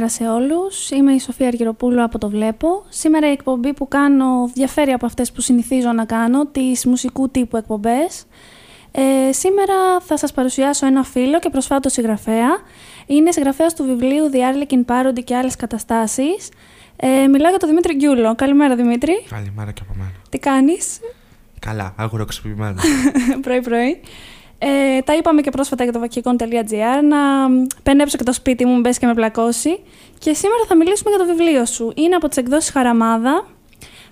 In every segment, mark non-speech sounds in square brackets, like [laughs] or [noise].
Καλημέρα σε όλους. Είμαι η Σοφία Αργυροπούλου από το Βλέπω. Σήμερα η εκπομπή που κάνω διαφέρει από αυτές που συνηθίζω να κάνω, τις μουσικού τύπου εκπομπές. Ε, σήμερα θα σας παρουσιάσω ένα φίλο και προσφάτως συγγραφέα. Είναι συγγραφέας του βιβλίου The Arlequin Parody και άλλες καταστάσεις. Ε, μιλάω για τον Δημήτρη Γκιούλο. Καλημέρα Δημήτρη. Καλημέρα και από μένα. Τι κάνεις; Καλά, αγουροξυπημένο. Πρωί-πρωί. [laughs] Ε, τα είπαμε και πρόσφατα για το vakikon.gr να πενέψω και το σπίτι μου, μπες και με πλακώσει. Και σήμερα θα μιλήσουμε για το βιβλίο σου. Είναι από τις εκδόσεις Χαραμάδα.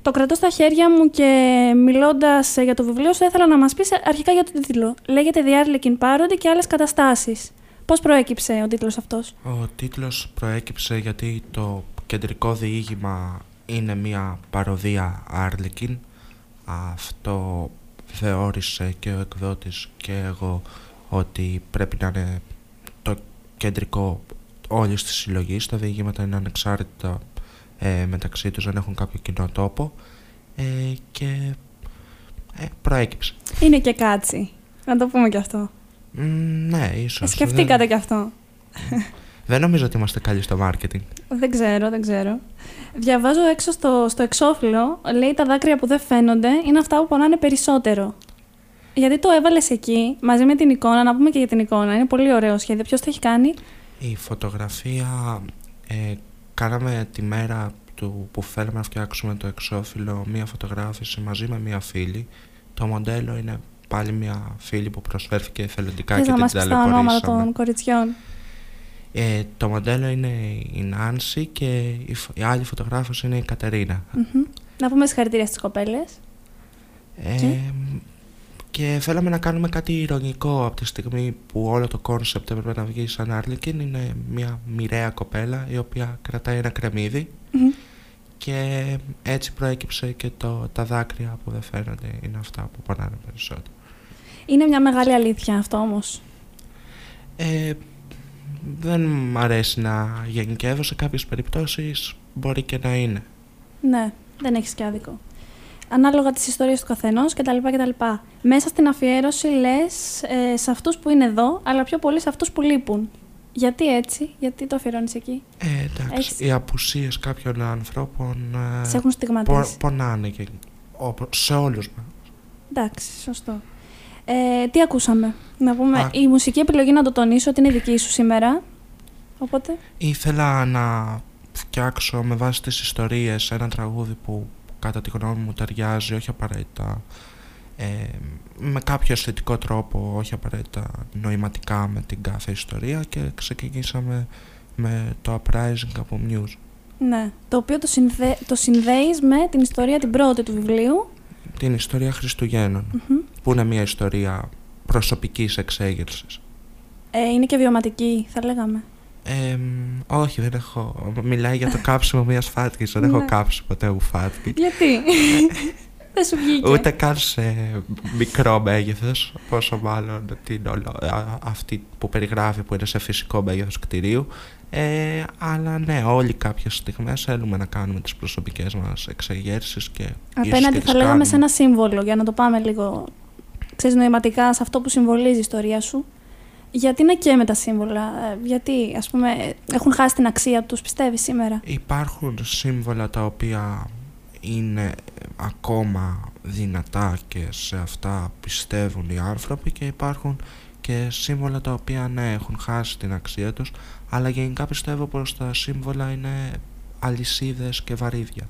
Το κρατώ στα χέρια μου και μιλώντας για το βιβλίο σου, ήθελα να μας πεις αρχικά για τον τίτλο. Λέγεται The Arlequin Parody και άλλες καταστάσεις. Πώς προέκυψε ο τίτλος αυτός, Ο τίτλος προέκυψε γιατί το κεντρικό διήγημα είναι μια παροδία Arlequin. Αυτό θεώρησε και ο εκδότης και εγώ ότι πρέπει να είναι το κεντρικό όλης της συλλογής. Τα διηγήματα είναι ανεξάρτητα ε, μεταξύ τους, δεν έχουν κάποιο κοινό τόπο ε, και ε, προέκυψε. Είναι και κάτσι, να το πούμε και αυτό. ναι, ίσως. Ε, σκεφτήκατε δεν... και αυτό. Δεν νομίζω ότι είμαστε καλοί στο marketing. Δεν ξέρω, δεν ξέρω. Διαβάζω έξω στο, στο εξώφυλλο, λέει τα δάκρυα που δεν φαίνονται είναι αυτά που πονάνε περισσότερο. Γιατί το έβαλες εκεί, μαζί με την εικόνα, να πούμε και για την εικόνα. Είναι πολύ ωραίο σχέδιο. Ποιος το έχει κάνει, Η φωτογραφία. Ε, κάναμε τη μέρα του που θέλαμε να φτιάξουμε το εξώφυλλο μία φωτογράφηση μαζί με μία φίλη. Το μοντέλο είναι πάλι μία φίλη που προσφέρθηκε εθελοντικά και την ταλαιπωρήσαμε. να μας τα ονόματα των κοριτσιών. Ε, το μοντέλο είναι η Νάνση και η, η άλλη φωτογράφος είναι η κατερινα Να πούμε συγχαρητήρια στις κοπέλες. Ε, και; και θέλαμε να κάνουμε κάτι ειρωνικό από τη στιγμή που όλο το concept έπρεπε να βγει σαν Άρλεκιν. Είναι μια μοιραία κοπέλα η οποία κρατάει ένα και έτσι προέκυψε και το, τα δάκρυα που δεν φαίνονται είναι αυτά που πονάνε περισσότερο. Είναι μια μεγάλη αλήθεια αυτό όμως. Ε, δεν μ' αρέσει να γενικεύω σε κάποιες περιπτώσεις μπορεί και να είναι. Ναι, δεν έχεις και άδικο. Ανάλογα τις ιστορίες του καθενός κτλ. κτλ. Μέσα στην αφιέρωση λες ε, σε αυτούς που είναι εδώ, αλλά πιο πολύ σε αυτούς που λείπουν. Γιατί έτσι, γιατί το αφιερώνεις εκεί; Ε, εντάξει, οι απουσίες κάποιων ανθρώπων ε, σε έχουν στιγματίσει. πονάνε και, σε όλους μας. Εντάξει, σωστό. Ε, τι ακούσαμε; Να πούμε, η μουσική επιλογή να το τονίσω ότι είναι δική σου σήμερα. Οπότε. Ήθελα να φτιάξω με βάση τις ιστορίες ένα τραγούδι που κατά τη γνώμη μου ταιριάζει όχι απαραίτητα ε, με κάποιο αισθητικό τρόπο, όχι απαραίτητα νοηματικά με την κάθε ιστορία και ξεκινήσαμε με το Uprising από News. Ναι, το οποίο το, συνδέ, το συνδέεις με την ιστορία την πρώτη του βιβλίου την ιστορία που είναι μια ιστορία προσωπικής εξέγερσης. Ε, είναι και βιωματική, θα λέγαμε. Ε, όχι, δεν έχω. Μιλάει για το [laughs] κάψιμο μιας φάτκης. Δεν έχω ναι. κάψει ποτέ μου φάτκη. Γιατί; [laughs] δεν σου βγήκε. Ούτε καν σε μικρό μέγεθος. Πόσο μάλλον την όλο, αυτή που περιγράφει που είναι σε φυσικό μέγεθος κτηρίου. Ε, αλλά ναι, όλοι κάποιες στιγμές θέλουμε να κάνουμε τις προσωπικές μας εξεγέρσεις και Απέναντι θα λέγαμε σε ένα σύμβολο, για να το πάμε λίγο ξέρεις, νοηματικά σε αυτό που συμβολίζει η ιστορία σου. Γιατί να και με τα σύμβολα, ε, γιατί ας πούμε έχουν χάσει την αξία τους, πιστεύεις σήμερα; Υπάρχουν σύμβολα τα οποία είναι ακόμα δυνατά και σε αυτά πιστεύουν οι άνθρωποι και υπάρχουν και σύμβολα τα οποία ναι έχουν χάσει την αξία τους αλλά γενικά πιστεύω πως τα σύμβολα είναι αλυσίδες και βαρύδια.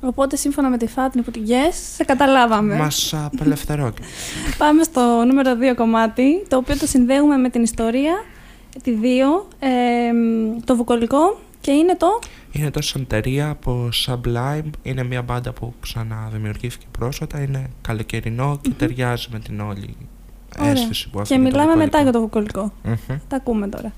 Οπότε σύμφωνα με τη Φάτνη που την yes, σε καταλάβαμε. Μας απελευθερώθηκε. [laughs] Πάμε στο νούμερο 2 κομμάτι, το οποίο το συνδέουμε με την ιστορία, τη 2, το βουκολικό και είναι το... Είναι το Σαντερία από Sublime, είναι μια μπάντα που ξαναδημιουργήθηκε πρόσφατα, είναι καλοκαιρινό και ταιριάζει με την όλη αίσθηση που Και μιλάμε μετά για το βουκολικό. Τα ακούμε τώρα.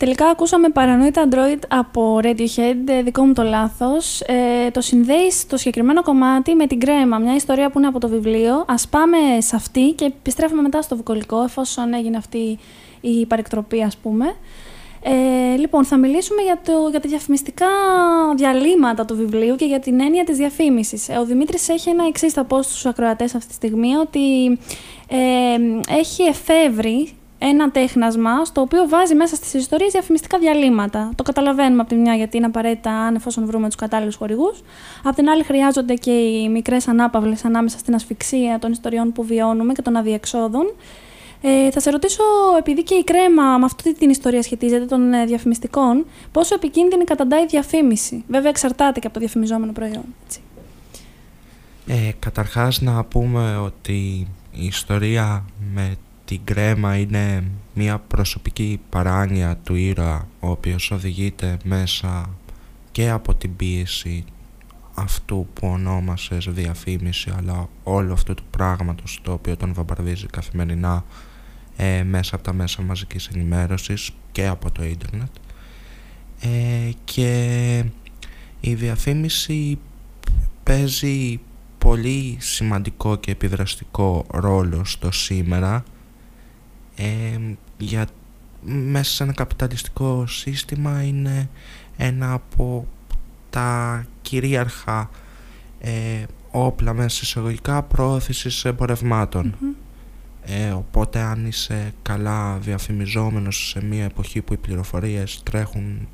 Τελικά ακούσαμε παρανοήτα Android από Radiohead, ε, δικό μου το λάθος. Ε, το συνδέει το συγκεκριμένο κομμάτι με την κρέμα, μια ιστορία που είναι από το βιβλίο. Ας πάμε σε αυτή και επιστρέφουμε μετά στο βουκολικό, εφόσον έγινε αυτή η παρεκτροπή ας πούμε. Ε, λοιπόν, θα μιλήσουμε για, το, για τα διαφημιστικά διαλύματα του βιβλίου και για την έννοια της διαφήμισης. Ε, ο Δημήτρης έχει ένα εξής θα πω στους ακροατές αυτή τη στιγμή, ότι ε, έχει εφεύρει ένα τέχνασμα στο οποίο βάζει μέσα στις ιστορίες διαφημιστικά διαλύματα. Το καταλαβαίνουμε από τη μια γιατί είναι απαραίτητα αν εφόσον βρούμε τους κατάλληλους χορηγούς. Απ' την άλλη, χρειάζονται και οι μικρές ανάπαυλες ανάμεσα στην ασφυξία των ιστοριών που βιώνουμε και των αδιεξόδων. Ε, θα σε ρωτήσω, επειδή και η κρέμα με αυτή την ιστορία σχετίζεται των ε, διαφημιστικών, πόσο επικίνδυνη καταντάει η διαφήμιση; Βέβαια, εξαρτάται και από το διαφημιζόμενο προϊόν. Έτσι. Ε, καταρχάς να πούμε ότι η ιστορία με την κρέμα είναι μια προσωπική παράνοια του ήρωα ο οποίος οδηγείται μέσα και από την πίεση αυτού που ονόμασες διαφήμιση αλλά όλο αυτού του πράγματος το οποίο τον βαμπαρδίζει καθημερινά ε, μέσα από τα μέσα μαζικής ενημέρωσης και από το ίντερνετ. Ε, και η διαφήμιση παίζει πολύ σημαντικό και επιδραστικό ρόλο στο σήμερα για, μέσα σε ένα καπιταλιστικό σύστημα είναι ένα από τα κυρίαρχα ε, όπλα μέσα εισαγωγικά προώθησης ε, οπότε αν είσαι καλά διαφημιζόμενος σε μια εποχή που οι πληροφορίες τρέχουν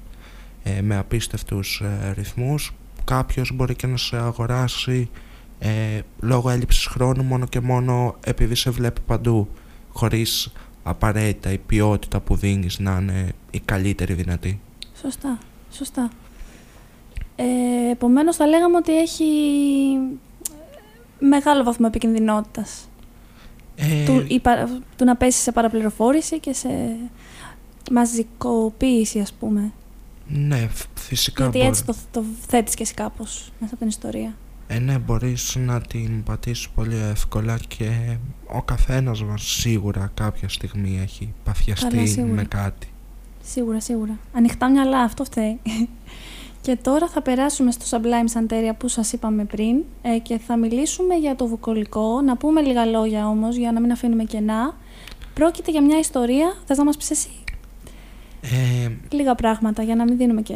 ε, με απίστευτους ε, ρυθμούς κάποιος μπορεί και να σε αγοράσει ε, λόγω έλλειψης χρόνου μόνο και μόνο επειδή σε βλέπει παντού χωρίς απαραίτητα η ποιότητα που δίνεις να είναι η καλύτερη δυνατή. Σωστά, σωστά. Ε, επομένως θα λέγαμε ότι έχει μεγάλο βαθμό επικινδυνότητας. Ε... Του, του να πέσει σε παραπληροφόρηση και σε μαζικοποίηση ας πούμε. Ναι, φυσικά Γιατί έτσι το, το θέτεις και εσύ κάπως μέσα από την ιστορία. Ε, ναι, μπορείς να την πατήσεις πολύ εύκολα και ο καθένας μας σίγουρα κάποια στιγμή έχει παθιαστεί με κάτι. Σίγουρα, σίγουρα. Ανοιχτά μυαλά, αυτό φταίει. [laughs] και τώρα θα περάσουμε στο Sublime Santeria που σας είπαμε πριν ε, και θα μιλήσουμε για το βουκολικό. Να πούμε λίγα λόγια όμως για να μην αφήνουμε κενά. Πρόκειται για μια ιστορία, θες να μας πεις εσύ; Ε, Λίγα πράγματα για να μην δίνουμε και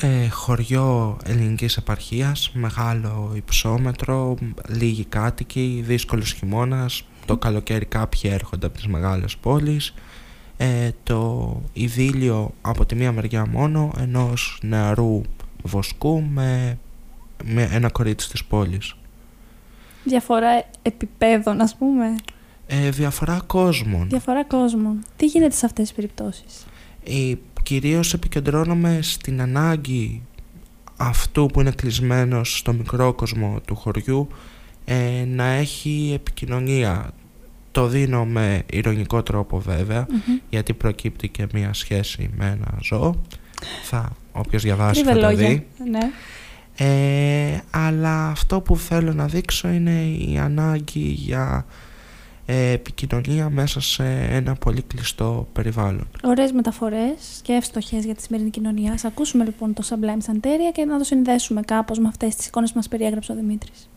ε, χωριό ελληνικής επαρχίας, μεγάλο υψόμετρο, λίγοι κάτοικοι, δύσκολος χειμώνας, το καλοκαίρι κάποιοι έρχονται από τις μεγάλες πόλεις, ε, το ειδήλιο από τη μία μεριά μόνο ενός νεαρού βοσκού με, με ένα κορίτσι της πόλης. Διαφορά επιπέδων ας πούμε. Ε, διαφορά κόσμων. Διαφορά κόσμων. Τι γίνεται σε αυτές τις περιπτώσεις; Η κυρίως επικεντρώνομαι στην ανάγκη αυτού που είναι κλεισμένος στο μικρό κόσμο του χωριού ε, να έχει επικοινωνία. Το δίνω με ηρωνικό τρόπο γιατί προκύπτει και μία σχέση με ένα ζώο. Θα, όποιος διαβάσει θα το δει. Ναι. Ε, αλλά αυτό που θέλω να δείξω είναι η ανάγκη για ε, επικοινωνία μέσα σε ένα πολύ κλειστό περιβάλλον. Ωραίες μεταφορές και εύστοχε για τη σημερινή κοινωνία. Ας ακούσουμε λοιπόν το Sublime Santeria και να το συνδέσουμε κάπως με αυτές τις εικόνες που μας περιέγραψε ο Δημήτρης.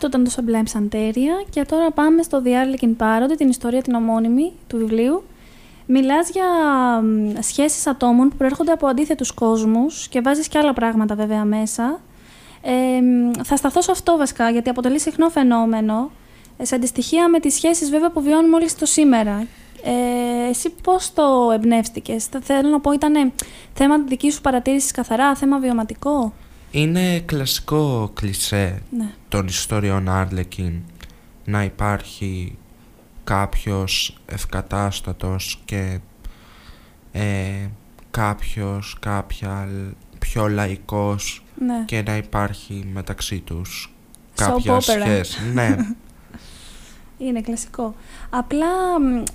Αυτό ήταν το Sublime Santeria και τώρα πάμε στο The Arlequin Parody, την ιστορία την ομώνυμη του βιβλίου. Μιλάς για σχέσεις ατόμων που προέρχονται από αντίθετους κόσμους και βάζεις και άλλα πράγματα βέβαια μέσα. Ε, θα σταθώ σε αυτό βασικά, γιατί αποτελεί συχνό φαινόμενο, ε, σε αντιστοιχεία με τις σχέσεις βέβαια που βιώνουμε όλοι στο σήμερα. Ε, εσύ πώς το εμπνεύστηκες, θέλω να πω ήταν θέμα δική σου παρατήρησης καθαρά, θέμα βιωματικό; Είναι κλασικό κλισέ ναι. των ιστοριών Άρλεκιν να υπάρχει κάποιος ευκατάστατος και ε, κάποιος, κάποια πιο λαϊκός ναι. και να υπάρχει μεταξύ τους κάποια σχέση. ναι. [laughs] Είναι κλασικό. Απλά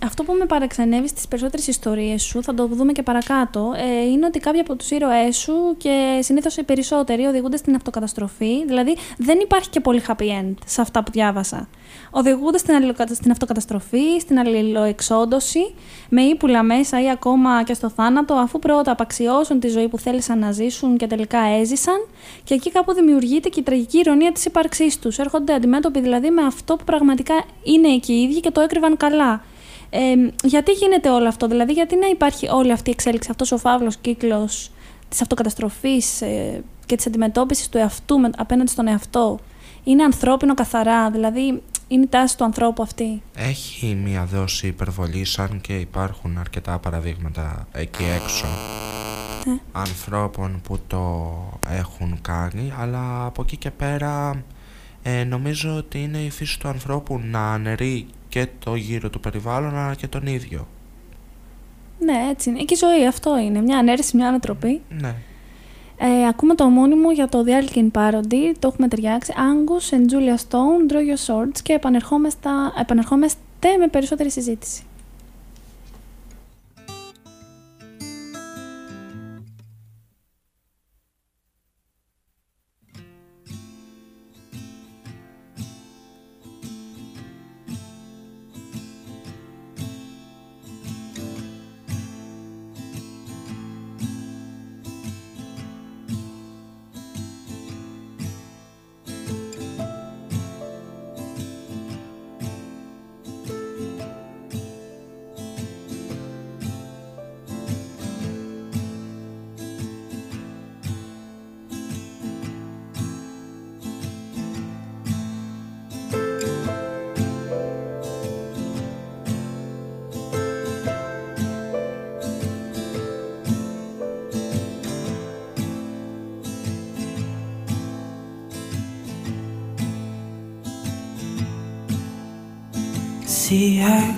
αυτό που με παραξενεύει στις περισσότερες ιστορίες σου, θα το δούμε και παρακάτω, ε, είναι ότι κάποιοι από τους ήρωές σου και συνήθως οι περισσότεροι οδηγούνται στην αυτοκαταστροφή. Δηλαδή δεν υπάρχει και πολύ happy end σε αυτά που διάβασα οδηγούνται στην, στην αυτοκαταστροφή, στην αλληλοεξόντωση, με ύπουλα μέσα ή ακόμα και στο θάνατο, αφού πρώτα απαξιώσουν τη ζωή που θέλησαν να ζήσουν και τελικά έζησαν, και εκεί κάπου δημιουργείται και η τραγική ηρωνία της ύπαρξής τους. Έρχονται αντιμέτωποι δηλαδή με αυτό που πραγματικά είναι εκεί οι ίδιοι και το έκρυβαν καλά. Ε, γιατί γίνεται όλο αυτό, δηλαδή, γιατί να υπάρχει όλη αυτή η εξέλιξη, αυτός ο φαύλος κύκλος της αυτοκαταστροφής ε, και της αντιμετώπισης του εαυτού απέναντι στον εαυτό; Είναι ανθρώπινο καθαρά, δηλαδή είναι η τάση του ανθρώπου αυτή; Έχει μία δόση υπερβολή, αν και υπάρχουν αρκετά παραδείγματα εκεί έξω ναι. ανθρώπων που το έχουν κάνει, αλλά από εκεί και πέρα ε, νομίζω ότι είναι η φύση του ανθρώπου να αναιρεί και το γύρο του περιβάλλον, αλλά και τον ίδιο. Ναι, έτσι είναι. Και η ζωή αυτό είναι. Μια ανέρεση, μια ανατροπή. Ναι. Ε, ακούμε το μόνιμο για το The Alkin Parody, το έχουμε ταιριάξει. Angus and Julia Stone, Draw Your Swords και επανερχόμαστε με περισσότερη συζήτηση. I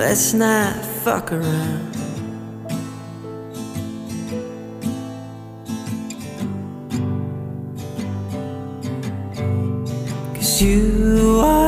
Let's not fuck around. Cause you are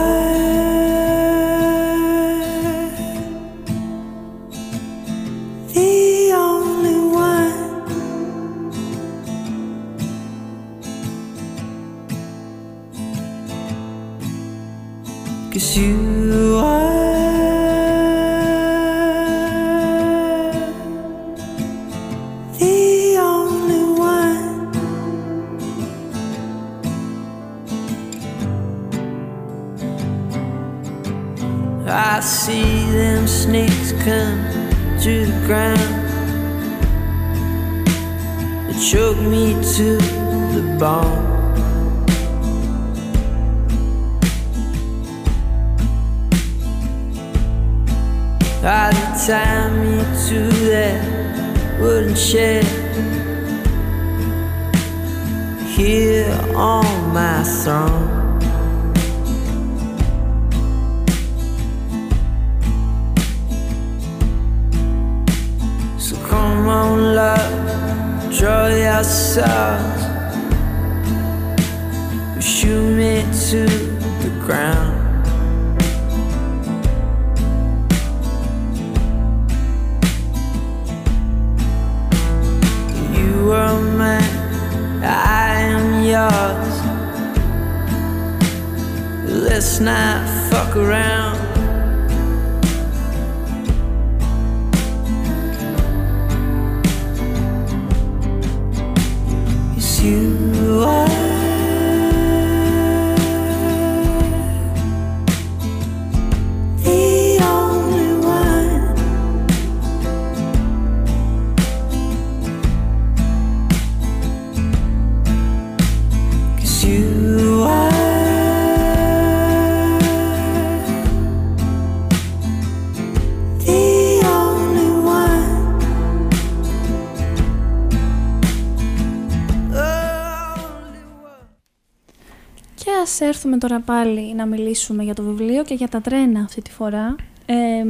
ας έρθουμε τώρα πάλι να μιλήσουμε για το βιβλίο και για τα τρένα αυτή τη φορά. Ε, ε,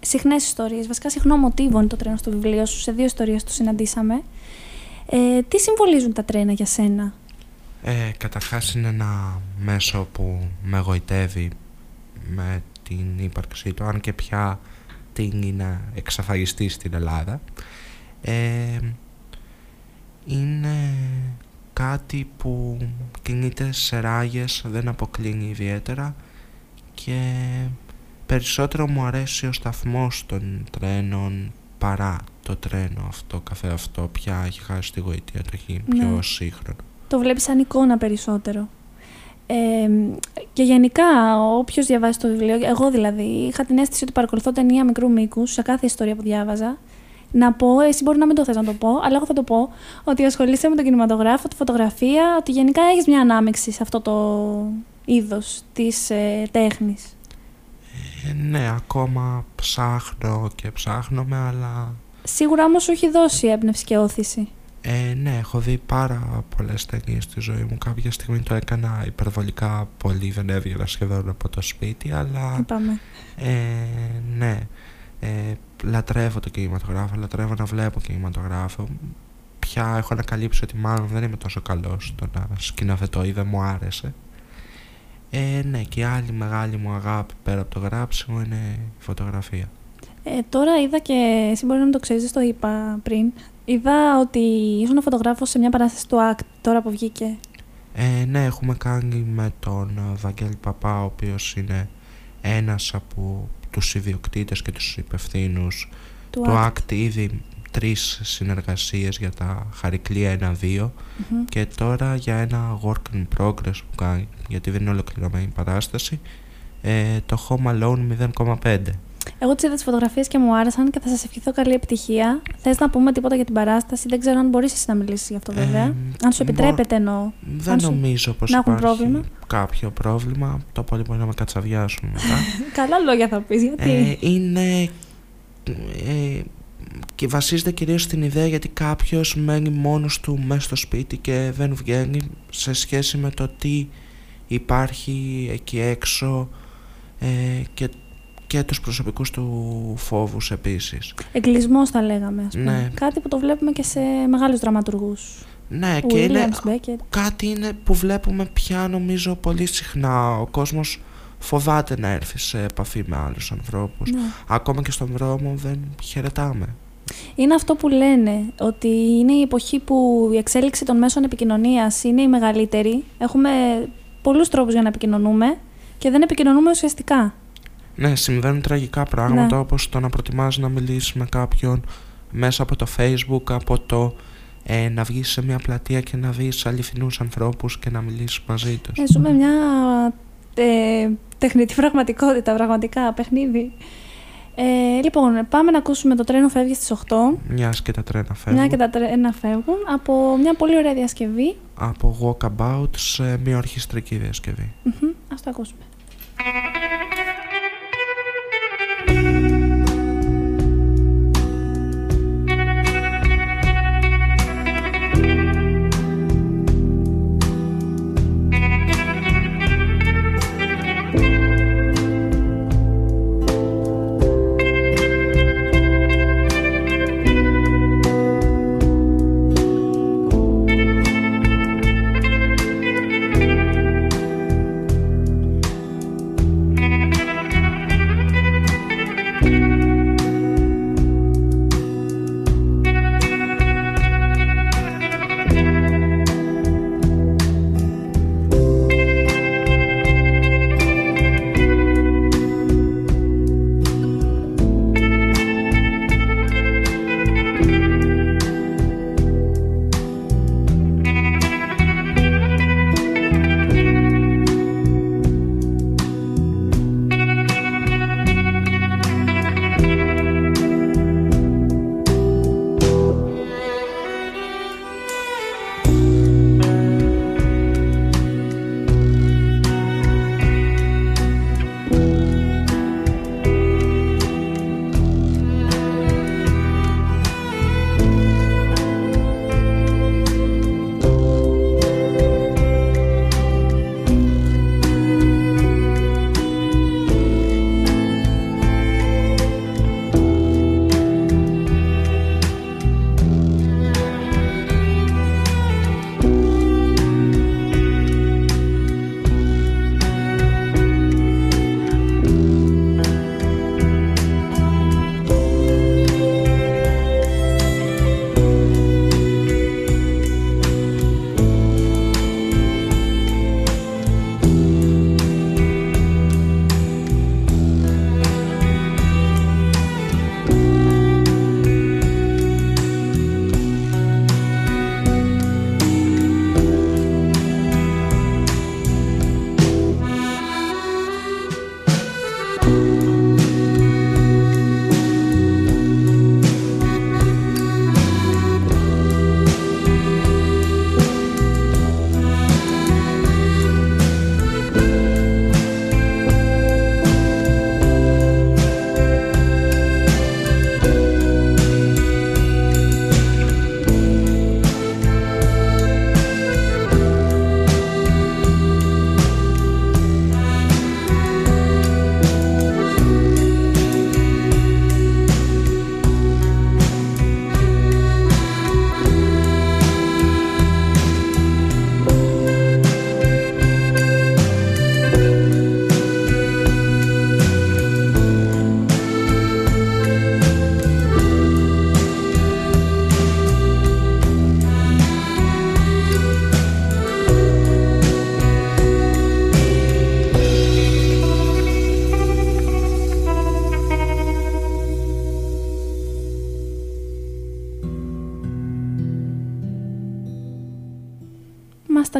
συχνές ιστορίες, βασικά συχνό μοτίβο είναι το τρένο στο βιβλίο σου, σε δύο ιστορίες το συναντήσαμε. Ε, τι συμβολίζουν τα τρένα για σένα; Ε, καταρχάς είναι ένα μέσο που με γοητεύει με την ύπαρξή του, αν και πια την είναι εξαφανιστεί στην Ελλάδα. Ε, είναι κάτι που κινείται σε ράγες, δεν αποκλίνει ιδιαίτερα και περισσότερο μου αρέσει ο σταθμός των τρένων παρά το τρένο αυτό, καθε αυτό πια έχει χάσει τη γοητεία του, έχει πιο Ναι. σύγχρονο. Το βλέπεις σαν εικόνα περισσότερο. Ε, και γενικά, όποιος διαβάζει το βιβλίο, εγώ δηλαδή, είχα την αίσθηση ότι παρακολουθώ ταινία μικρού μήκους σε κάθε ιστορία που διάβαζα. Να πω, εσύ μπορεί να μην το θες να το πω, αλλά εγώ θα το πω, ότι ασχολείσαι με τον κινηματογράφο, τη φωτογραφία, ότι γενικά έχεις μια ανάμειξη σε αυτό το είδος της ε, τέχνης. Ε, ναι, ακόμα ψάχνω και ψάχνομαι, αλλά Σίγουρα όμως σου έχει δώσει έμπνευση και όθηση. ε, ναι, έχω δει πάρα πολλές ταινίες στη ζωή μου. Κάποια στιγμή το έκανα υπερβολικά πολύ, δεν έβγαινα σχεδόν από το σπίτι, αλλά Είπαμε. ε, ναι, ε, λατρεύω το κινηματογράφο, λατρεύω να βλέπω κινηματογράφο. Πια έχω ανακαλύψει ότι μάλλον δεν είμαι τόσο καλός στο να σκηνοθετώ ή δεν μου άρεσε. Ε, ναι, και η άλλη μεγάλη μου αγάπη πέρα από το γράψιμο είναι η φωτογραφία. Ε, τώρα είδα και, εσύ μπορεί να μην το ξέρεις, το είπα πριν, είδα ότι ήσουν φωτογράφος σε μια παράσταση του ACT, τώρα που βγήκε. Ε, ναι, έχουμε κάνει με τον ε, Βαγγέλη Παπά, ο οποίος είναι ένας από τους ιδιοκτήτες και τους υπευθύνους Του του ACT. ACT ήδη τρεις συνεργασίες για τα Χαρικλή 1-2 Μμμ. και τώρα για ένα work in progress που κάνει, γιατί δεν είναι ολοκληρωμένη η παράσταση, ε, το Home Alone 0,5. Εγώ τις είδα τις φωτογραφίες και μου άρεσαν και θα σας ευχηθώ καλή επιτυχία. Θες να πούμε τίποτα για την παράσταση, δεν ξέρω αν μπορείς εσύ να μιλήσεις γι' αυτό βέβαια. Ε, αν σου μπο- επιτρέπεται εννοώ. Δεν Αν σου- νομίζω πως να έχουν υπάρχει πρόβλημα. Κάποιο πρόβλημα. Το πολύ μπορεί να με κατσαβιάσουν μετά. [laughs] Καλά λόγια θα πεις, γιατί; Ε, είναι ε, και βασίζεται κυρίως στην ιδέα γιατί κάποιος μένει μόνος του μέσα στο σπίτι και δεν βγαίνει σε σχέση με το τι υπάρχει εκεί έξω ε, και, και τους προσωπικούς του φόβους επίσης. Εγκλισμός θα λέγαμε, ας πούμε. Ναι. Κάτι που το βλέπουμε και σε μεγάλους δραματουργούς. Ναι, και είναι Williams, Beckett. κάτι είναι που βλέπουμε πια νομίζω πολύ συχνά. Ο κόσμος φοβάται να έρθει σε επαφή με άλλους ανθρώπους. Ναι. Ακόμα και στον δρόμο δεν χαιρετάμε. Είναι αυτό που λένε, ότι είναι η εποχή που η εξέλιξη των μέσων επικοινωνίας είναι η μεγαλύτερη. Έχουμε πολλούς τρόπους για να επικοινωνούμε και δεν επικοινωνούμε ουσιαστικά. Ναι, συμβαίνουν τραγικά πράγματα Ναι. όπως το να προτιμάς να μιλήσεις με κάποιον μέσα από το facebook, από το ε, να βγεις σε μια πλατεία και να δεις αληθινούς ανθρώπους και να μιλήσεις μαζί τους. Ε, ζούμε μια ε, τεχνητή πραγματικότητα, πραγματικά, παιχνίδι. Ε, λοιπόν, πάμε να ακούσουμε το τρένο φεύγει στις 8. Μιας και τα τρένα φεύγουν. Μια και τα τρένα φεύγουν από μια πολύ ωραία διασκευή. Από walkabout σε μια ορχιστρική διασκευή. Μμμ, Ας το ακούσουμε.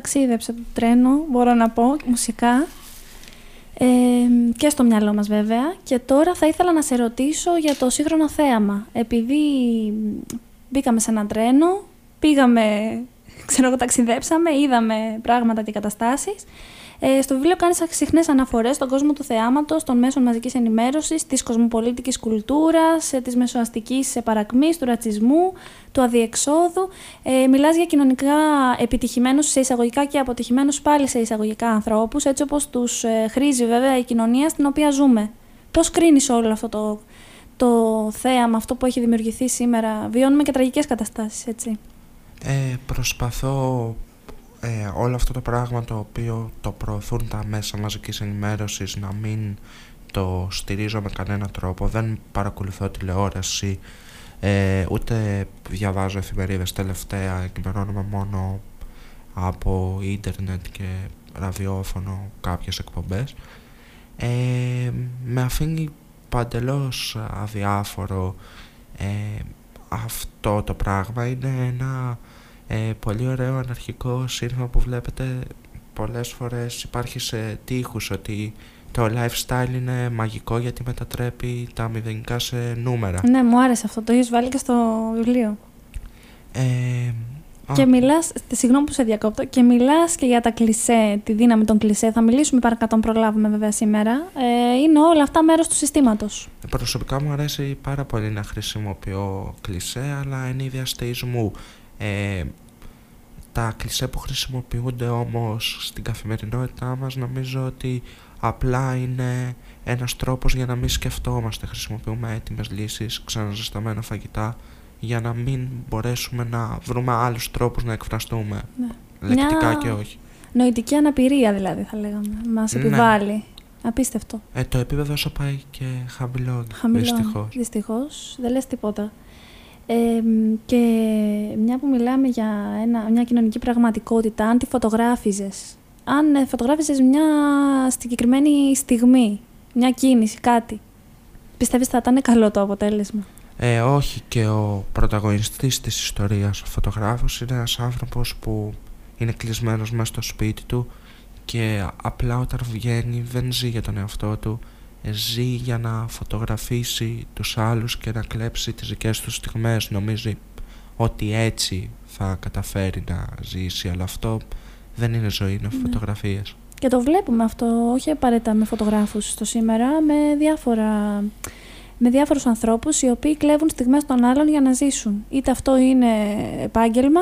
Ταξίδεψε το τρένο, μπορώ να πω, μουσικά. Ε, και στο μυαλό μας βέβαια. Και τώρα θα ήθελα να σε ρωτήσω για το σύγχρονο θέαμα. Επειδή μπήκαμε σε ένα τρένο, πήγαμε, [laughs] ξέρω εγώ, ταξιδέψαμε, είδαμε πράγματα και καταστάσεις. Ε, στο βιβλίο κάνεις συχνές αναφορές στον κόσμο του θεάματος, των μέσων μαζικής ενημέρωσης, της κοσμοπολίτικης κουλτούρας, ε, της μεσοαστικής παρακμής, του ρατσισμού, του αδιεξόδου. Ε, Μιλάς για κοινωνικά επιτυχημένους σε εισαγωγικά και αποτυχημένους πάλι σε εισαγωγικά ανθρώπους, έτσι όπως τους ε, χρήζει βέβαια η κοινωνία στην οποία ζούμε. Πώς κρίνεις όλο αυτό το, το θέαμα, αυτό που έχει δημιουργηθεί σήμερα; Βιώνουμε και τραγικές καταστάσεις, έτσι. Ε, προσπαθώ ε, όλο αυτό το πράγμα το οποίο το προωθούν τα μέσα μαζικής ενημέρωσης να μην το στηρίζω με κανένα τρόπο δεν παρακολουθώ τηλεόραση ε, ούτε διαβάζω εφημερίδες τελευταία εκμερώνομαι μόνο από ίντερνετ και ραδιόφωνο κάποιες εκπομπές. Ε, με αφήνει παντελώς αδιάφορο ε, αυτό το πράγμα. Είναι ένα ε, πολύ ωραίο αναρχικό σύνθημα που βλέπετε πολλές φορές υπάρχει σε τείχους ότι το lifestyle είναι μαγικό γιατί μετατρέπει τα μηδενικά σε νούμερα. Ναι, μου άρεσε αυτό. Το έχεις βάλει και στο βιβλίο. Ε, και α... μιλάς, συγγνώμη που σε διακόπτω, και μιλάς και για τα κλισέ, τη δύναμη των κλισέ. Θα μιλήσουμε παρακάτω, προλάβουμε βέβαια σήμερα. Ε, είναι όλα αυτά μέρος του συστήματος. Προσωπικά μου αρέσει πάρα πολύ να χρησιμοποιώ κλισέ, αλλά εν είδη αστεϊσμού. Ε, τα κλισέ που χρησιμοποιούνται όμως στην καθημερινότητά μας νομίζω ότι απλά είναι ένας τρόπος για να μην σκεφτόμαστε. Χρησιμοποιούμε έτοιμες λύσεις, ξαναζεσταμένα φαγητά για να μην μπορέσουμε να βρούμε άλλους τρόπους να εκφραστούμε. Ναι. Λεκτικά και όχι. Νοητική αναπηρία δηλαδή θα λέγαμε. Μας ναι. επιβάλλει. Απίστευτο. Ε, το επίπεδο όσο πάει και χαμηλό, χαμηλό δυστυχώς. Δεν λες τίποτα και μια που μιλάμε για ένα, μια κοινωνική πραγματικότητα, αν τη φωτογράφιζες, αν ε, φωτογράφιζες μια συγκεκριμένη στιγμή, μια κίνηση, κάτι, πιστεύεις θα ήταν καλό το αποτέλεσμα; Ε, όχι και ο πρωταγωνιστής της ιστορίας, ο φωτογράφος, είναι ένας άνθρωπος που είναι κλεισμένος μέσα στο σπίτι του και απλά όταν βγαίνει δεν ζει για τον εαυτό του, ζει για να φωτογραφίσει τους άλλους και να κλέψει τις δικές τους στιγμές. Νομίζει ότι έτσι θα καταφέρει να ζήσει αλλά αυτό δεν είναι ζωή, είναι ναι. φωτογραφίες. Και το βλέπουμε αυτό όχι απαραίτητα με φωτογράφους στο σήμερα με διάφορα με διάφορους ανθρώπους οι οποίοι κλέβουν στιγμές των άλλων για να ζήσουν. Είτε αυτό είναι επάγγελμα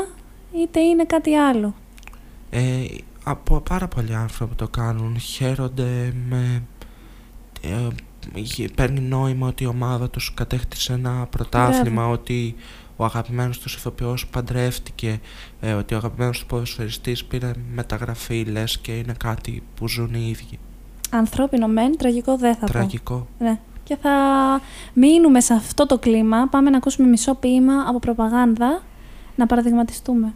είτε είναι κάτι άλλο. Ε, από πάρα πολλοί άνθρωποι το κάνουν. Χαίρονται με ε, παίρνει νόημα ότι η ομάδα τους κατέκτησε ένα πρωτάθλημα, ότι ο αγαπημένος τους ηθοποιός παντρεύτηκε, ε, ότι ο αγαπημένος του ποδοσφαιριστής πήρε μεταγραφή, λες και είναι κάτι που ζουν οι ίδιοι. Ανθρώπινο μεν, τραγικό δεν θα τραγικό. πω. Ναι. Και θα μείνουμε σε αυτό το κλίμα, πάμε να ακούσουμε μισό ποίημα από προπαγάνδα, να παραδειγματιστούμε.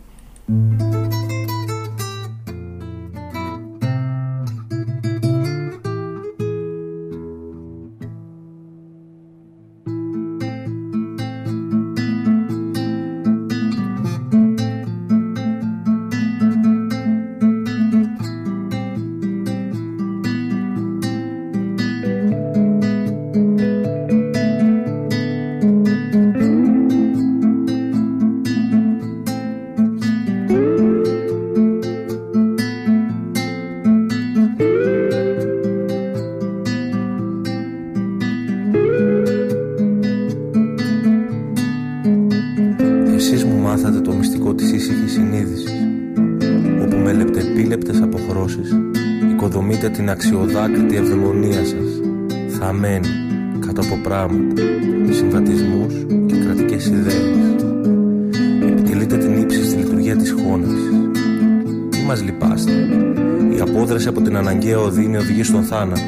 Στον θάνατο.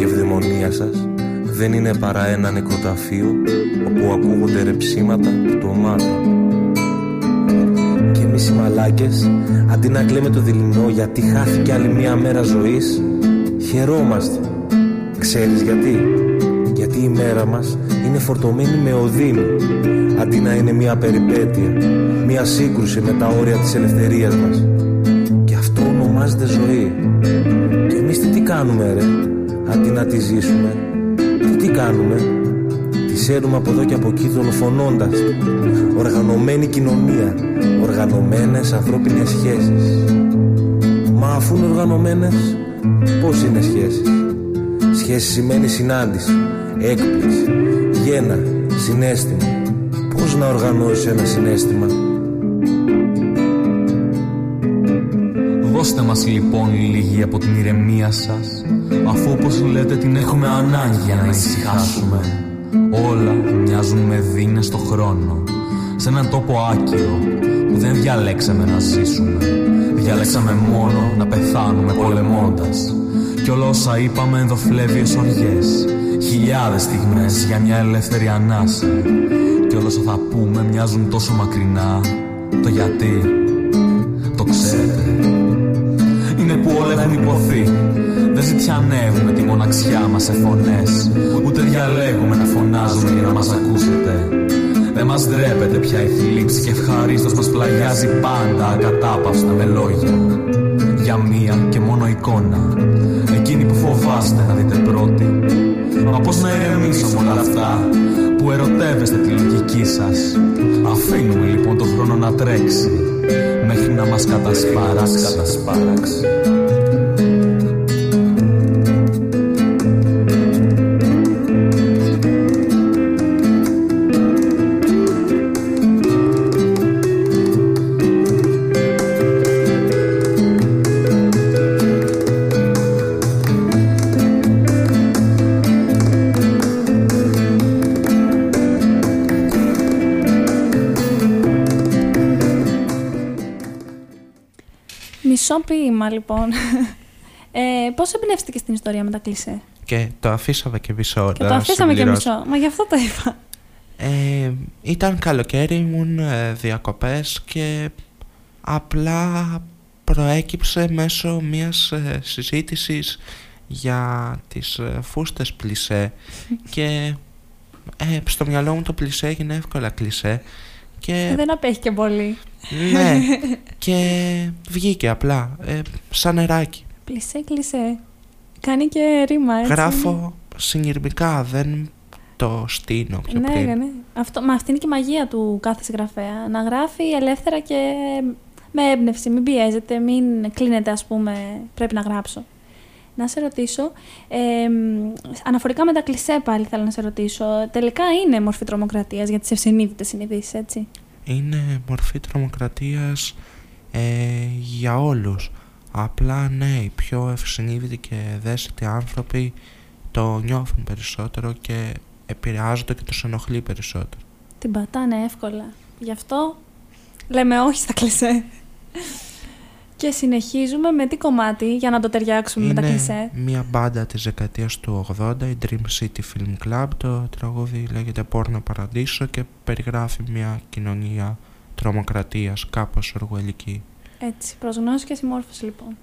Η ευδαιμονία σας δεν είναι παρά ένα νεκροταφείο όπου ακούγονται ρεψίματα πτωμάτων εμείς οι μαλάκες Αντί να κλαίμε το δειλινό γιατί χάθηκε άλλη μία μέρα ζωής Χαιρόμαστε Ξέρεις γιατί; Γιατί η μέρα μας είναι φορτωμένη με οδύνη Αντί να είναι μία περιπέτεια Μία σύγκρουση με τα όρια της ελευθερίας μας ονομάζεται ζωή. Και εμείς τι, τι κάνουμε ρε, αντί να τη ζήσουμε. Τι, τι κάνουμε, τη σέρουμε από εδώ και από εκεί δολοφονώντας. Οργανωμένη κοινωνία, οργανωμένες ανθρώπινες σχέσεις. Μα αφού είναι οργανωμένες, πώς είναι σχέσεις; Σχέση σημαίνει συνάντηση, έκπληξη, γένα, συνέστημα. Πώς να οργανώσεις ένα συνέστημα; Δώστε μας λοιπόν λίγη από την ηρεμία σας Αφού όπως λέτε την έχουμε ανάγκη για να ησυχάσουμε. Όλα μοιάζουν με δίνες στο χρόνο Σε έναν τόπο άκυρο που δεν διαλέξαμε να ζήσουμε. Διαλέξαμε μόνο να πεθάνουμε πολεμώντας. Κι όλα όσα είπαμε ενδοφλέβιες οργές Χιλιάδες στιγμές για μια ελεύθερη ανάσα. Κι όλα όσα θα πούμε μοιάζουν τόσο μακρινά. Το γιατί το ξέρετε. είναι που όλα έχουν υποθεί. Δεν ζητιανεύουμε τη μοναξιά μας σε φωνές. Ούτε διαλέγουμε να φωνάζουμε για να μας ακούσετε. Δεν μας ντρέπεται πια η θλίψη και ευχαρίστως μας πλαγιάζει πάντα ακατάπαυστα με λόγια. Για μία και μόνο εικόνα. Εκείνη που φοβάστε να δείτε πρώτη. Μα πώς να ηρεμήσω με όλα αυτά που ερωτεύεστε τη λογική σας. Αφήνουμε λοιπόν τον χρόνο να τρέξει Μέχρι να μας κατασπάρξει Μισό ποίημα, λοιπόν. Ε, Πώς εμπνεύστηκε στην ιστορία με τα κλισέ; Και το αφήσαμε και μισό. Και να το αφήσαμε και συμπληρώσω. μισό. Μα γι' αυτό το είπα. Ε, ήταν καλοκαίρι, ήμουν ε, διακοπές και απλά προέκυψε μέσω μιας ε, συζήτησης για τις ε, φούστες πλισέ [laughs] και ε, στο μυαλό μου το πλισέ έγινε εύκολα κλισέ και Δεν απέχει και πολύ. Ναι [laughs] και βγήκε απλά ε, σαν νεράκι. Κλισέ, κλισέ. Κάνει και ρήμα, έτσι. Γράφω συνειρμικά, δεν το στείνω πιο Ναι, πριν. ναι. Αυτό, μα αυτή είναι και η μαγεία του κάθε συγγραφέα. Να γράφει ελεύθερα και με έμπνευση. Μην πιέζεται, μην κλείνεται, ας πούμε, πρέπει να γράψω. Να σε ρωτήσω, ε, μ, αναφορικά με τα κλισέ πάλι θέλω να σε ρωτήσω, τελικά είναι μορφή τρομοκρατίας για τις ευσυνείδητες συνειδήσεις, έτσι. Είναι μορφή τρομοκρατίας ε, για όλους. Απλά ναι, οι πιο ευσυνείδητοι και ευαίσθητοι άνθρωποι το νιώθουν περισσότερο και επηρεάζονται και τους ενοχλεί περισσότερο. Την πατάνε εύκολα. Γι' αυτό λέμε όχι στα κλισέ. Και συνεχίζουμε με τι κομμάτι για να το ταιριάξουμε με τα κλισέ. μια μπάντα της δεκαετίας του 80, η Dream City Film Club. Το τραγούδι λέγεται Πόρνο Παραδείσο και περιγράφει μια κοινωνία τρομοκρατίας κάπως οργουελική. Έτσι, προς γνώση και συμμόρφωση λοιπόν.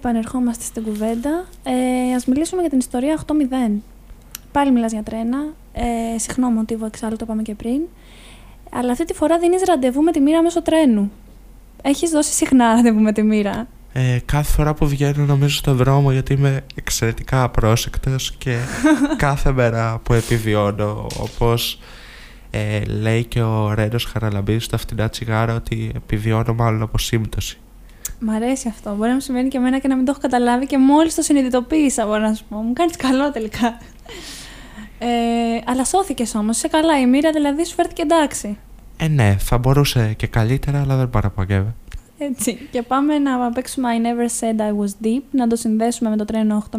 Επανερχόμαστε στην κουβέντα. Ε, ας μιλήσουμε για την ιστορία 8-0. Πάλι μιλάς για τρένα. Ε, συχνό μοτίβο εξάλλου, το είπαμε και πριν. Αλλά αυτή τη φορά δίνεις ραντεβού με τη μοίρα μέσω τρένου. Έχεις δώσει συχνά ραντεβού με τη μοίρα; Ε, κάθε φορά που βγαίνω νομίζω στον δρόμο γιατί είμαι εξαιρετικά απρόσεκτος και [laughs] κάθε μέρα που επιβιώνω όπως ε, λέει και ο Ρένος Χαραλαμπίδης στα φτηνά τσιγάρα ότι επιβιώνω μάλλον από σύμπτωση. Μ' αρέσει αυτό. Μπορεί να μου συμβαίνει και εμένα και να μην το έχω καταλάβει και μόλις το συνειδητοποίησα, μπορώ να σου πω. Μου κάνεις καλό τελικά. Ε, αλλά σώθηκες όμως, είσαι καλά. Η μοίρα δηλαδή σου φέρθηκε εντάξει. Ε, ναι, θα μπορούσε και καλύτερα, αλλά δεν παραπαγεύε. Έτσι. Και πάμε να παίξουμε I Never Said I Was Deep, να το συνδέσουμε με το τρένο 8-0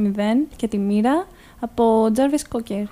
και τη μοίρα από Jarvis Cocker.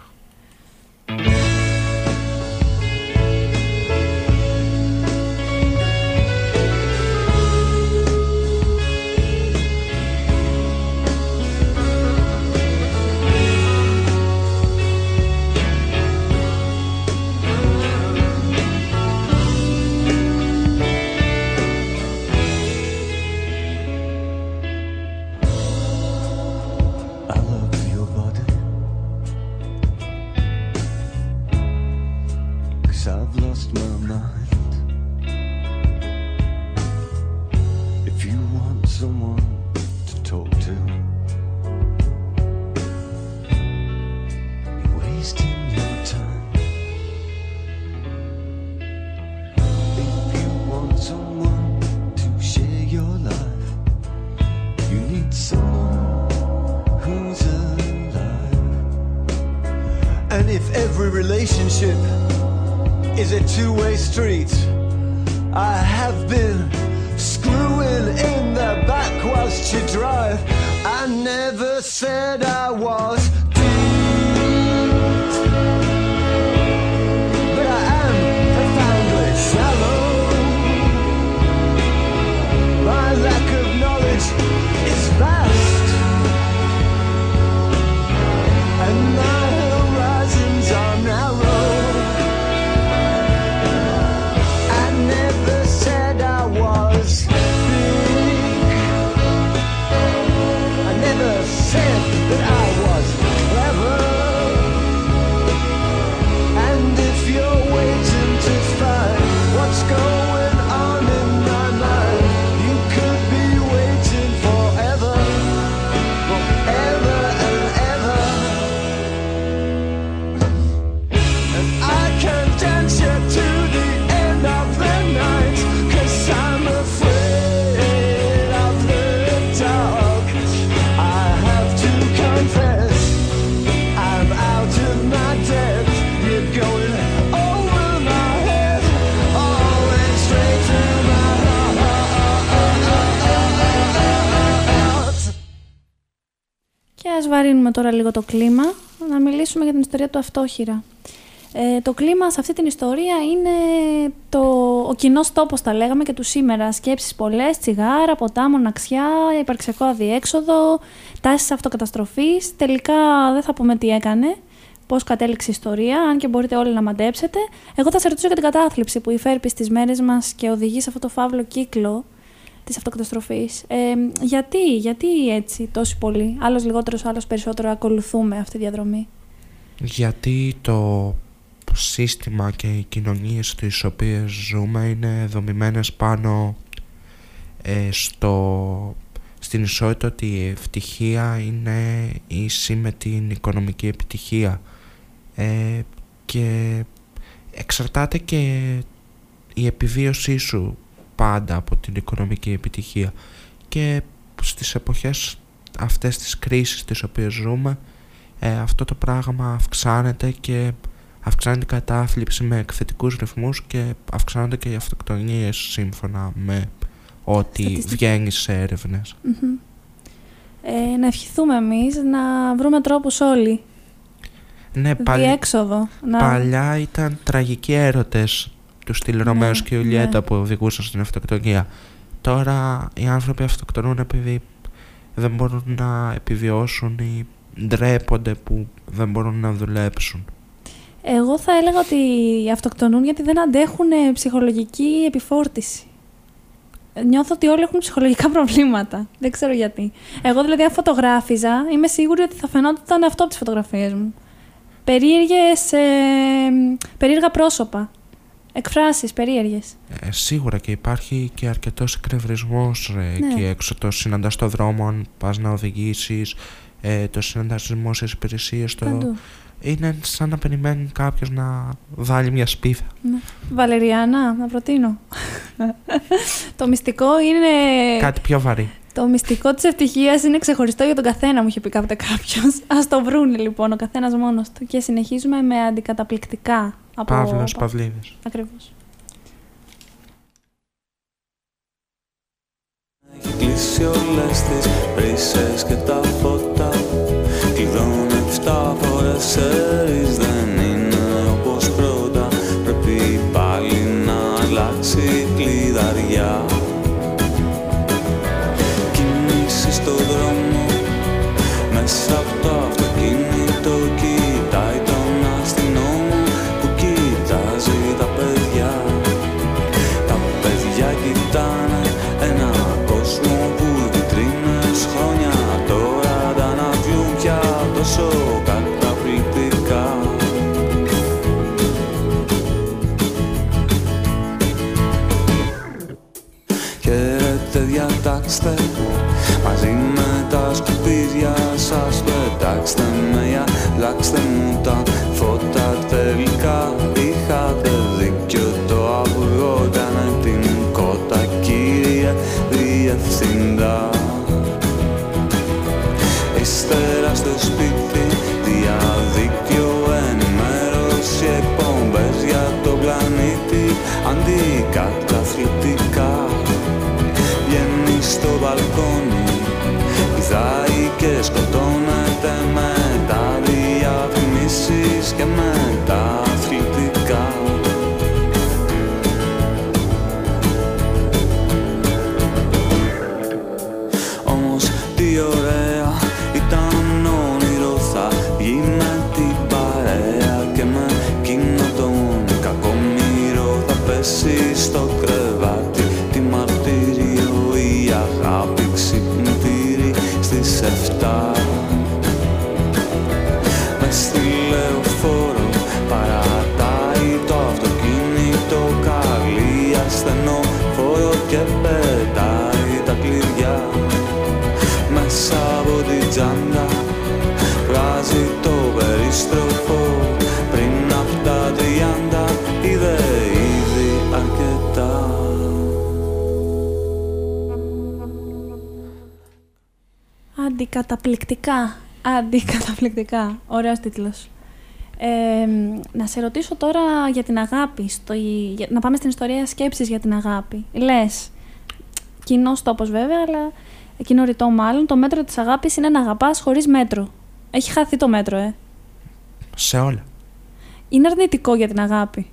Relationship is a two way street, I have been screwing in the back whilst you drive. I never said I was τώρα λίγο το κλίμα, να μιλήσουμε για την ιστορία του Αυτόχειρα. Ε, το κλίμα σε αυτή την ιστορία είναι το, ο κοινός τόπος, τα λέγαμε και του σήμερα. Σκέψεις πολλές, τσιγάρα, ποτά, μοναξιά, υπαρξιακό αδιέξοδο, τάσεις αυτοκαταστροφής. Τελικά δεν θα πούμε τι έκανε, πώς κατέληξε η ιστορία, αν και μπορείτε όλοι να μαντέψετε. Εγώ θα σε ρωτήσω για την κατάθλιψη που υφέρπεις στι μέρες μας και οδηγείς σε αυτό το φαύλο κύκλο της αυτοκαταστροφής. Ε, γιατί, γιατί έτσι τόσοι πολλοί, άλλος λιγότερος, άλλος περισσότερο ακολουθούμε αυτή τη διαδρομή; Γιατί το σύστημα και οι κοινωνίες στις οποίες ζούμε είναι δομημένες πάνω ε, στο, στην ισότητα ότι η ευτυχία είναι ίση με την οικονομική επιτυχία ε, και εξαρτάται και η επιβίωσή σου πάντα από την οικονομική επιτυχία και στις εποχές αυτές τις κρίσεις τις οποίες ζούμε ε, αυτό το πράγμα αυξάνεται και αυξάνεται η κατάθλιψη με εκθετικούς ρυθμούς και αυξάνονται και οι αυτοκτονίες σύμφωνα με ό,τι Στατιστική. βγαίνει σε έρευνες. Ε, να ευχηθούμε εμείς να βρούμε τρόπους όλοι. Ναι, παλ- διέξοδο. Να... παλιά ήταν τραγικοί έρωτες του στυλ Ρωμαίος και Ιουλιέτα ναι. που οδηγούσαν στην αυτοκτονία. Τώρα οι άνθρωποι αυτοκτονούν επειδή δεν μπορούν να επιβιώσουν ή ντρέπονται που δεν μπορούν να δουλέψουν. Εγώ θα έλεγα ότι αυτοκτονούν γιατί δεν αντέχουν ε, ψυχολογική επιφόρτιση. Ε, Νιώθω ότι όλοι έχουν ψυχολογικά [laughs] προβλήματα. Δεν ξέρω γιατί. Εγώ δηλαδή, αν φωτογράφιζα, είμαι σίγουρη ότι θα φαινόταν αυτό από τις φωτογραφίες μου. Περίεργες, ε, περίεργα πρόσωπα. Εκφράσεις περίεργες. Ε, σίγουρα και υπάρχει και αρκετός εκνευρισμός ε, Ναι. εκεί έξω. Το συναντάς στο δρόμο αν πας να οδηγήσεις, ε, το συναντάς στις δημόσιες υπηρεσίες. Το... Παντού. Είναι σαν να περιμένει κάποιος να βάλει μια σπίθα. Ναι. Βαλεριάνα, να προτείνω. [laughs] το μυστικό είναι. Κάτι πιο βαρύ. Το μυστικό της ευτυχίας είναι ξεχωριστό για τον καθένα, μου είχε πει κάποτε κάποιος. Α το βρούνε λοιπόν ο καθένας μόνος του. Και συνεχίζουμε με αντικαταπληκτικά. Από... Παύλος Παυλίδης. Ακριβώς. Έχει κλείσει όλες τις πρίσες και τα φώτα. Κλειδώνει εφτά φορές σέρις Δεν είναι όπως πρώτα. Πρέπει πάλι να αλλάξει η κλειδαριά. Κινήσεις στο δρόμο Μέσα από το διατάξτε μαζί με τα σκουπίδια σας. Πετάξτε με για αλλάξτε μου τα φώτα τελικά μπαλκόνι. Πηδάει και σκοτώνεται Αντικαταπληκτικά. Αντικαταπληκτικά. Ωραίος τίτλος. Ε, να σε ρωτήσω τώρα για την αγάπη. Στο, για- να πάμε στην ιστορία σκέψης για την αγάπη. Λες, κοινός τόπος βέβαια, αλλά κοινό ρητό μάλλον, το μέτρο της αγάπης είναι να αγαπάς χωρίς μέτρο. Έχει χαθεί το μέτρο, ε. Σε όλα. Είναι αρνητικό για την αγάπη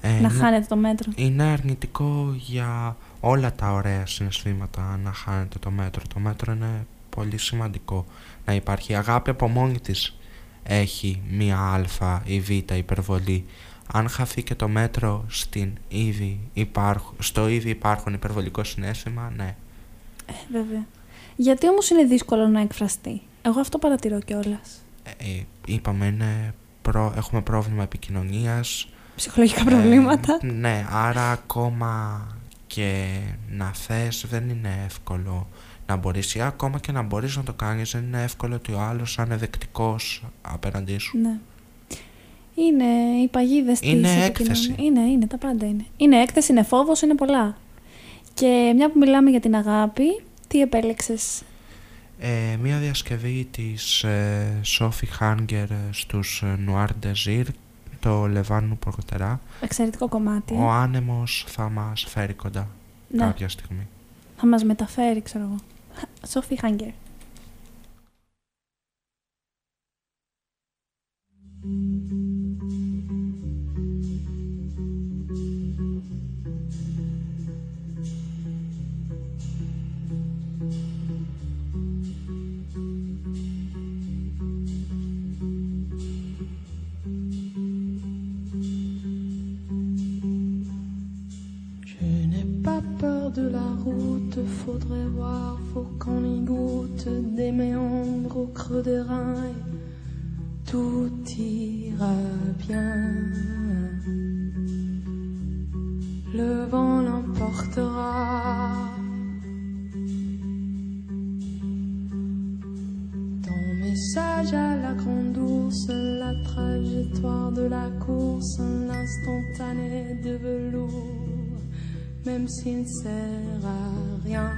Ε, να είναι- χάνεται το μέτρο; Είναι αρνητικό για όλα τα ωραία συναισθήματα να χάνεται το μέτρο. Το μέτρο είναι πολύ σημαντικό. Να υπάρχει αγάπη από μόνη της έχει μία α ή β υπερβολή. Αν χαθεί και το μέτρο στην ήδη υπάρχ- στο ήδη υπάρχον υπερβολικό συνέστημα, ναι. Ε, βέβαια. Γιατί όμως είναι δύσκολο να εκφραστεί; Εγώ αυτό παρατηρώ κιόλας. Ε, ε, είπαμε, είναι προ- έχουμε πρόβλημα επικοινωνίας. Ψυχολογικά προβλήματα. Ε, ναι, άρα ακόμα και να θες δεν είναι εύκολο να μπορείς ή ακόμα και να μπορείς να το κάνεις δεν είναι εύκολο ότι ο άλλος θα είναι δεκτικός απέναντί σου. Ναι. Είναι οι παγίδες Είναι της έκθεση. επικοινωνίας. Είναι, είναι, τα πάντα είναι. Είναι έκθεση, είναι φόβος, είναι πολλά. Και μια που μιλάμε για την αγάπη, τι επέλεξες; Ε, μία διασκευή της ε, Sophie Hanger ε, στους ε, Noir Désir, το Λεβάνου Προκοτερά. Εξαιρετικό κομμάτι. Ο άνεμος θα μας φέρει κοντά Ναι. κάποια στιγμή. Θα μας μεταφέρει, ξέρω εγώ. Sophie Ranger. de la route, faudrait voir faut qu'on y goûte des méandres au creux des reins. Tout ira bien. Le vent l'emportera. Ton message à la grande ours, la trajectoire de la course, l'instantané de velours, même s'il ne sert à rien.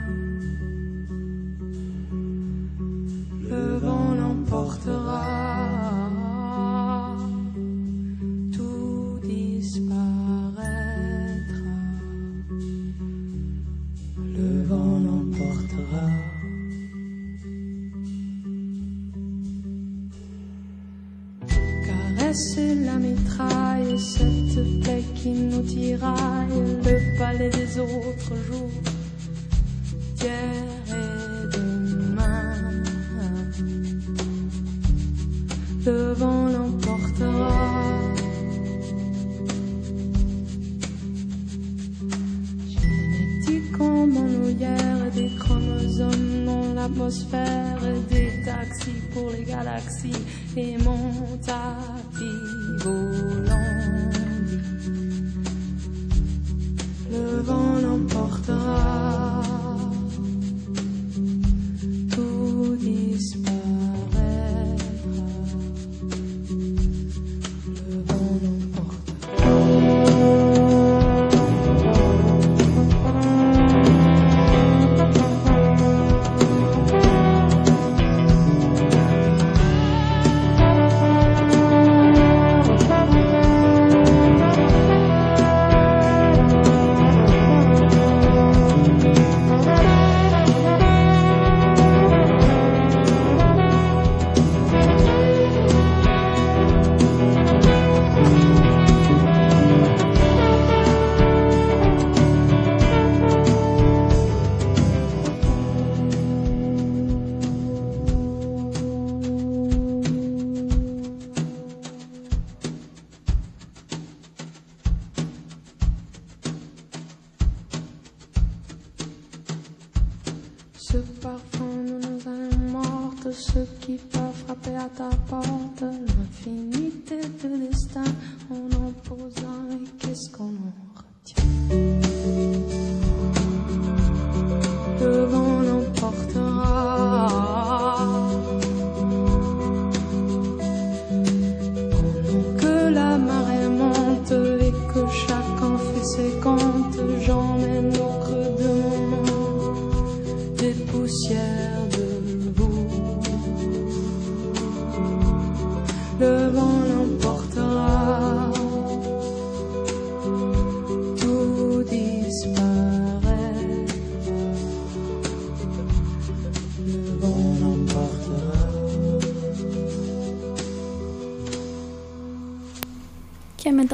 À ta porte, l'infinité de destin, en pose un et qu'est-ce qu'on en retient?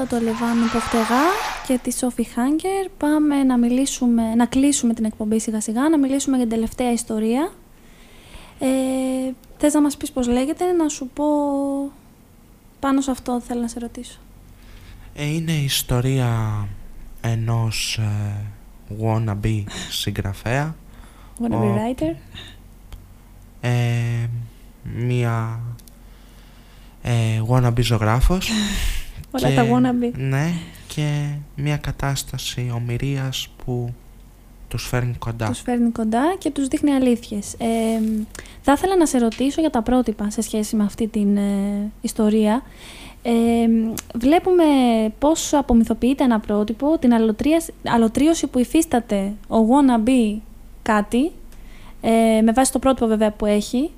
Μετά το Λεβάνο Ποχτερά και τη Σόφι Χάγκερ πάμε να μιλήσουμε, να κλείσουμε την εκπομπή σιγά σιγά, να μιλήσουμε για την τελευταία ιστορία. Ε, θες να μας πεις πώς λέγεται, να σου πω πάνω σε αυτό θέλω να σε ρωτήσω. Ε, είναι η ιστορία ενός ε, wannabe συγγραφέα, Wanna be Ο- writer. ε, μία ε, wannabe ζωγράφος [laughs] Όλα τα wannabe. Ναι, και μία κατάσταση ομοιρίας που τους φέρνει κοντά. Τους φέρνει κοντά και τους δείχνει αλήθειες. Ε, θα ήθελα να σε ρωτήσω για τα πρότυπα σε σχέση με αυτή την ε, ιστορία. Ε, βλέπουμε πώς απομυθοποιείται ένα πρότυπο, την αλωτρία- αλωτρίωση που υφίσταται ο wannabe κάτι, ε, με βάση το πρότυπο βέβαια που έχει,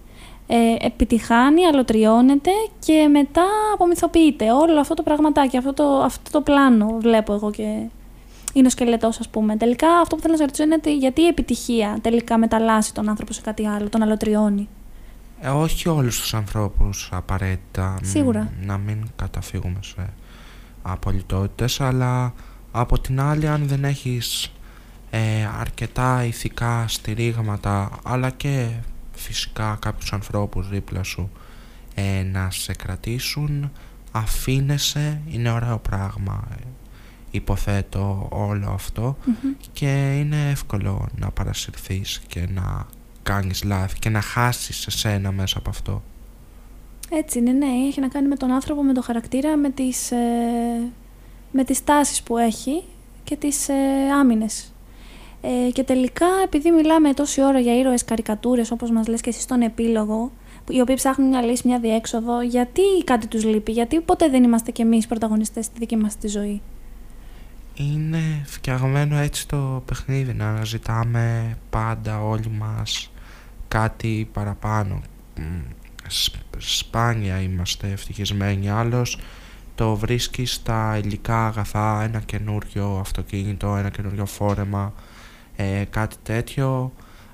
ε, επιτυχάνει, αλωτριώνεται και μετά απομυθοποιείται. Όλο αυτό το πραγματάκι, αυτό το, αυτό το πλάνο βλέπω εγώ και είναι ο σκελετός, ας πούμε. Τελικά αυτό που θέλω να σε ρωτήσω είναι ότι γιατί η επιτυχία τελικά μεταλλάσσει τον άνθρωπο σε κάτι άλλο, τον αλωτριώνει; Ε, όχι όλους τους ανθρώπους απαραίτητα μ, Σίγουρα. να μην καταφύγουμε σε απολυτότητες αλλά από την άλλη αν δεν έχεις ε, αρκετά ηθικά στηρίγματα αλλά και φυσικά κάποιους ανθρώπους δίπλα σου ε, να σε κρατήσουν αφήνεσαι είναι ωραίο πράγμα Ε, υποθέτω όλο αυτό και είναι εύκολο να παρασυρθείς και να κάνεις λάθη και να χάσεις εσένα μέσα από αυτό. Έτσι είναι, ναι. Έχει να κάνει με τον άνθρωπο, με το χαρακτήρα, με τις, ε, με τις τάσεις που έχει και τις ε, άμυνες. Ε, και τελικά, επειδή μιλάμε τόση ώρα για ήρωες καρικατούρες, όπως μας λες και εσύ στον επίλογο, που- οι οποίοι ψάχνουν μια λύση, μια διέξοδο, γιατί κάτι τους λείπει, γιατί ποτέ δεν είμαστε κι εμείς πρωταγωνιστές στη δική μας τη ζωή; Είναι φτιαγμένο έτσι το παιχνίδι να αναζητάμε πάντα όλοι μας κάτι παραπάνω. Μ, σ- Σπάνια είμαστε ευτυχισμένοι, άλλος το βρίσκεις στα υλικά αγαθά, ένα καινούριο αυτοκίνητο, ένα καινούριο φόρεμα, ε, κάτι τέτοιο.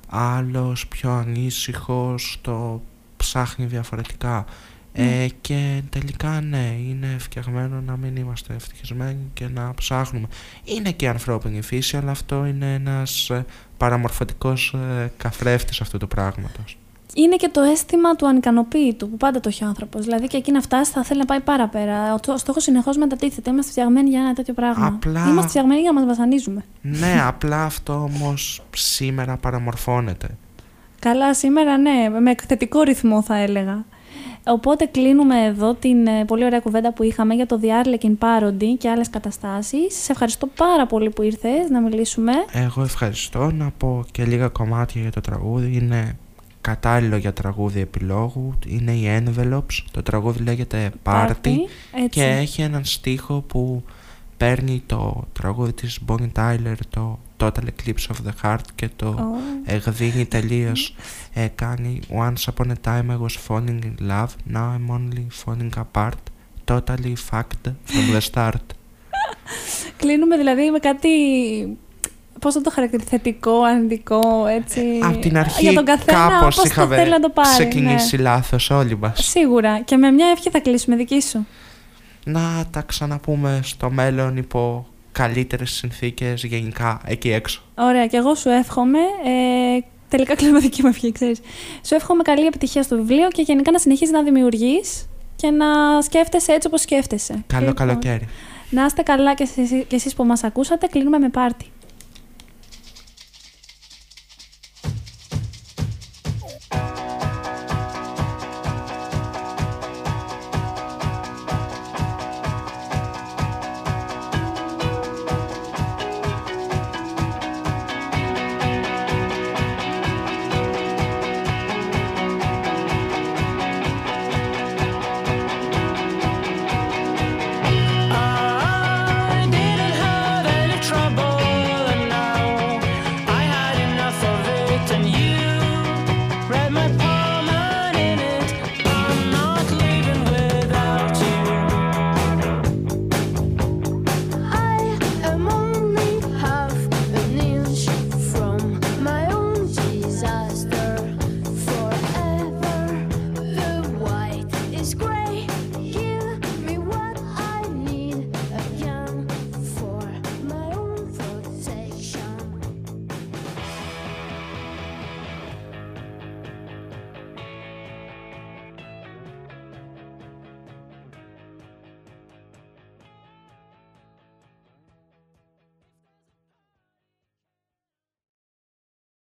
Άλλος πιο ανήσυχος το ψάχνει διαφορετικά. Ε, και τελικά ναι, είναι φτιαγμένο να μην είμαστε ευτυχισμένοι και να ψάχνουμε. Είναι και η ανθρώπινη φύση, αλλά αυτό είναι ένας ε, παραμορφωτικός ε, καθρέφτης αυτού του πράγματος. Είναι και το αίσθημα του ανικανοποίητου που πάντα το έχει ο άνθρωπος. Δηλαδή και εκεί να φτάσει θα θέλει να πάει πάρα πέρα. Ο, ο στόχος συνεχώς μετατίθεται. Είμαστε φτιαγμένοι για ένα τέτοιο πράγμα. Απλά- Είμαστε φτιαγμένοι για να μας βασανίζουμε. ναι, απλά αυτό όμως σήμερα παραμορφώνεται. Καλά, σήμερα ναι, με θετικό ρυθμό θα έλεγα. Οπότε κλείνουμε εδώ την ε, πολύ ωραία κουβέντα που είχαμε για το The Arlequin Parody και άλλες καταστάσεις. Σε ευχαριστώ πάρα πολύ που ήρθες να μιλήσουμε. Εγώ ευχαριστώ να πω και λίγα κομμάτια για το τραγούδι. Είναι κατάλληλο για τραγούδι επιλόγου. Είναι οι Envelopes. Το τραγούδι λέγεται Party. έτσι. Και έχει έναν στίχο που παίρνει το τραγούδι της Bonnie Tyler, το Total Eclipse of the Heart και το Ω. εκδίνει τελείως. Ε, κάνει Once upon a time I was falling in love, now I'm only falling apart, totally fucked from the start. [laughs] Κλείνουμε δηλαδή με κάτι. Πώς θα το χαρακτηρίσει, θετικό, αρνητικό, έτσι. Απ' την αρχή Για τον καθένα, κάπως πώς το είχαμε θέλει να το πάρει. ξεκινήσει ναι. λάθος όλοι μας. Σίγουρα. Και με μια ευχή θα κλείσουμε δική σου. Να τα ξαναπούμε στο μέλλον υπό καλύτερες συνθήκες γενικά εκεί έξω. Ωραία, και εγώ σου εύχομαι. Ε, τελικά κλείνουμε δική μου ευχή, ξέρεις. Σου εύχομαι καλή επιτυχία στο βιβλίο και γενικά να συνεχίζει να δημιουργείς και να σκέφτεσαι έτσι όπως σκέφτεσαι. Καλό Λοιπόν, καλοκαίρι. Να είστε καλά και εσείς, και εσείς που μας ακούσατε. Κλείνουμε με πάρτι.